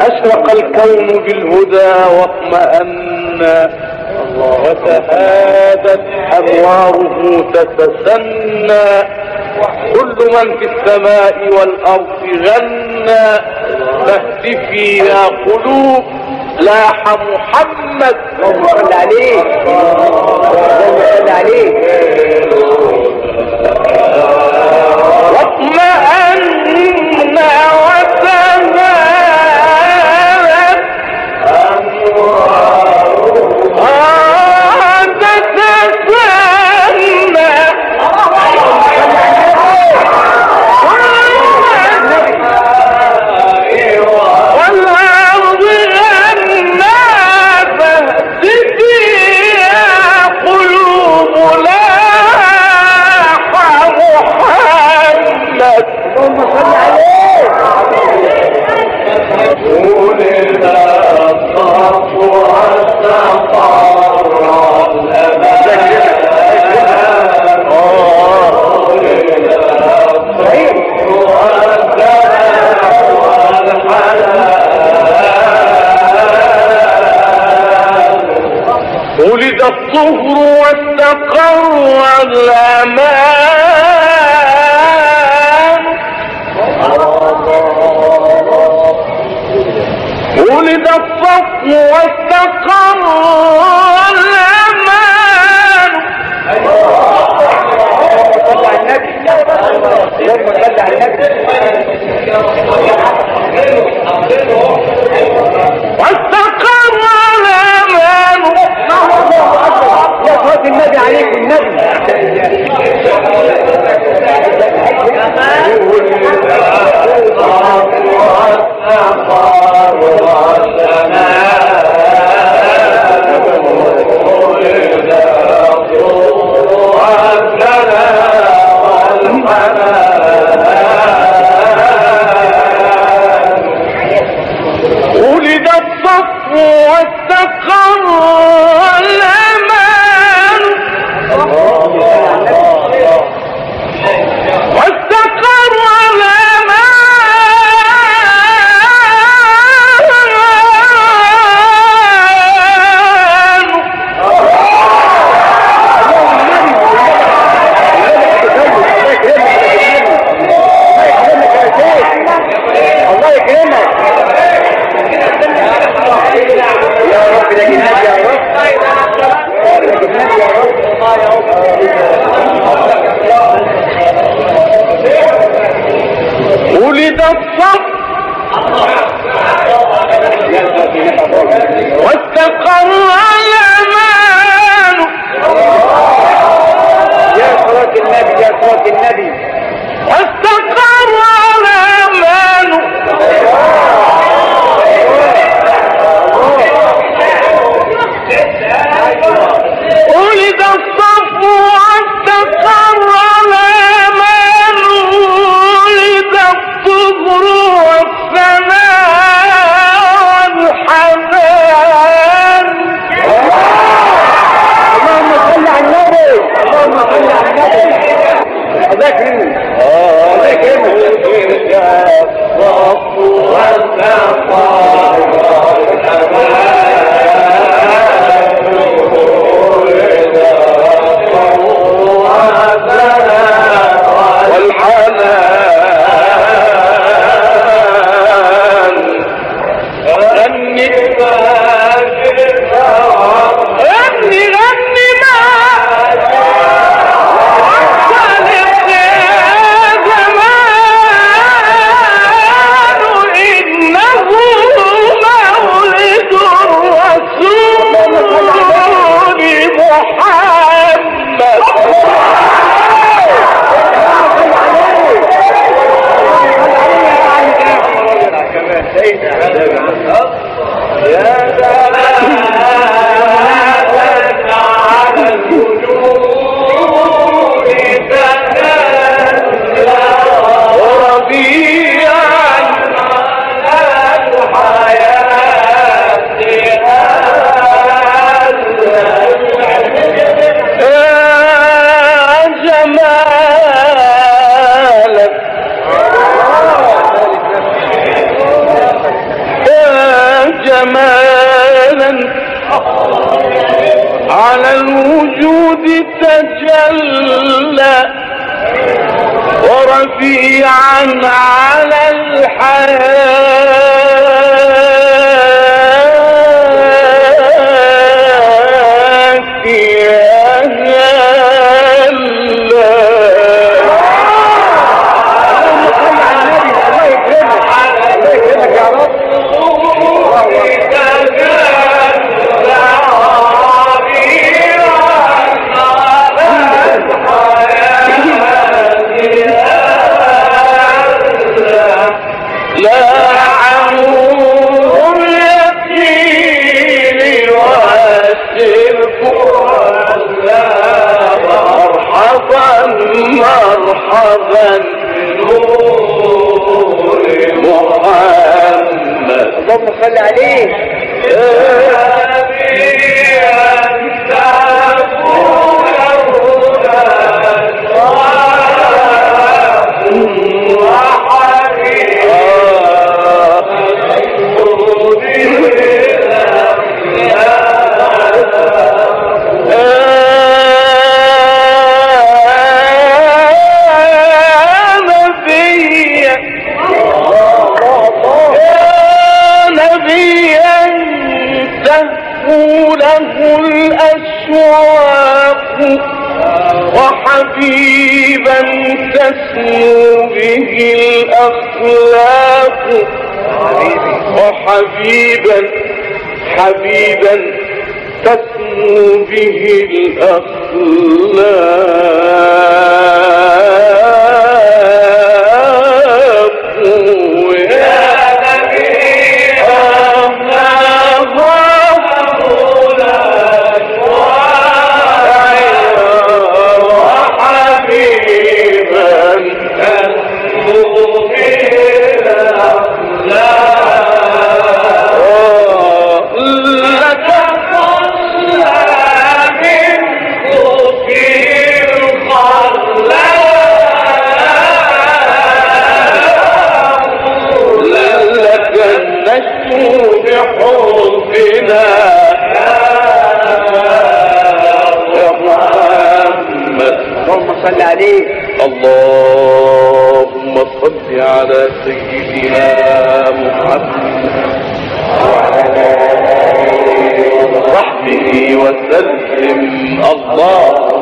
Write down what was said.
أشرق الكون بالهدى واطمأنا وتهادت أنواره تتسنى. كل من في السماء والأرض غنى. فاهتفي يا قلوب. لاح محمد. اللهم صل عليه. اللهم صل عليه. واطمأنا إذا الطهر واستقر والأمان. ولد الصف واستقر والأمان. صلى على God. الوجود تجلى ورفيعا على الحياة مرحبا بنور محمد اللهم صل عليه. وحبيبا تسمو به الأخلاق وحبيبا حبيبا تسمو به الأخلاق. اللهم صل على سيدنا محمد وعلى آله وصحبه وسلم. الله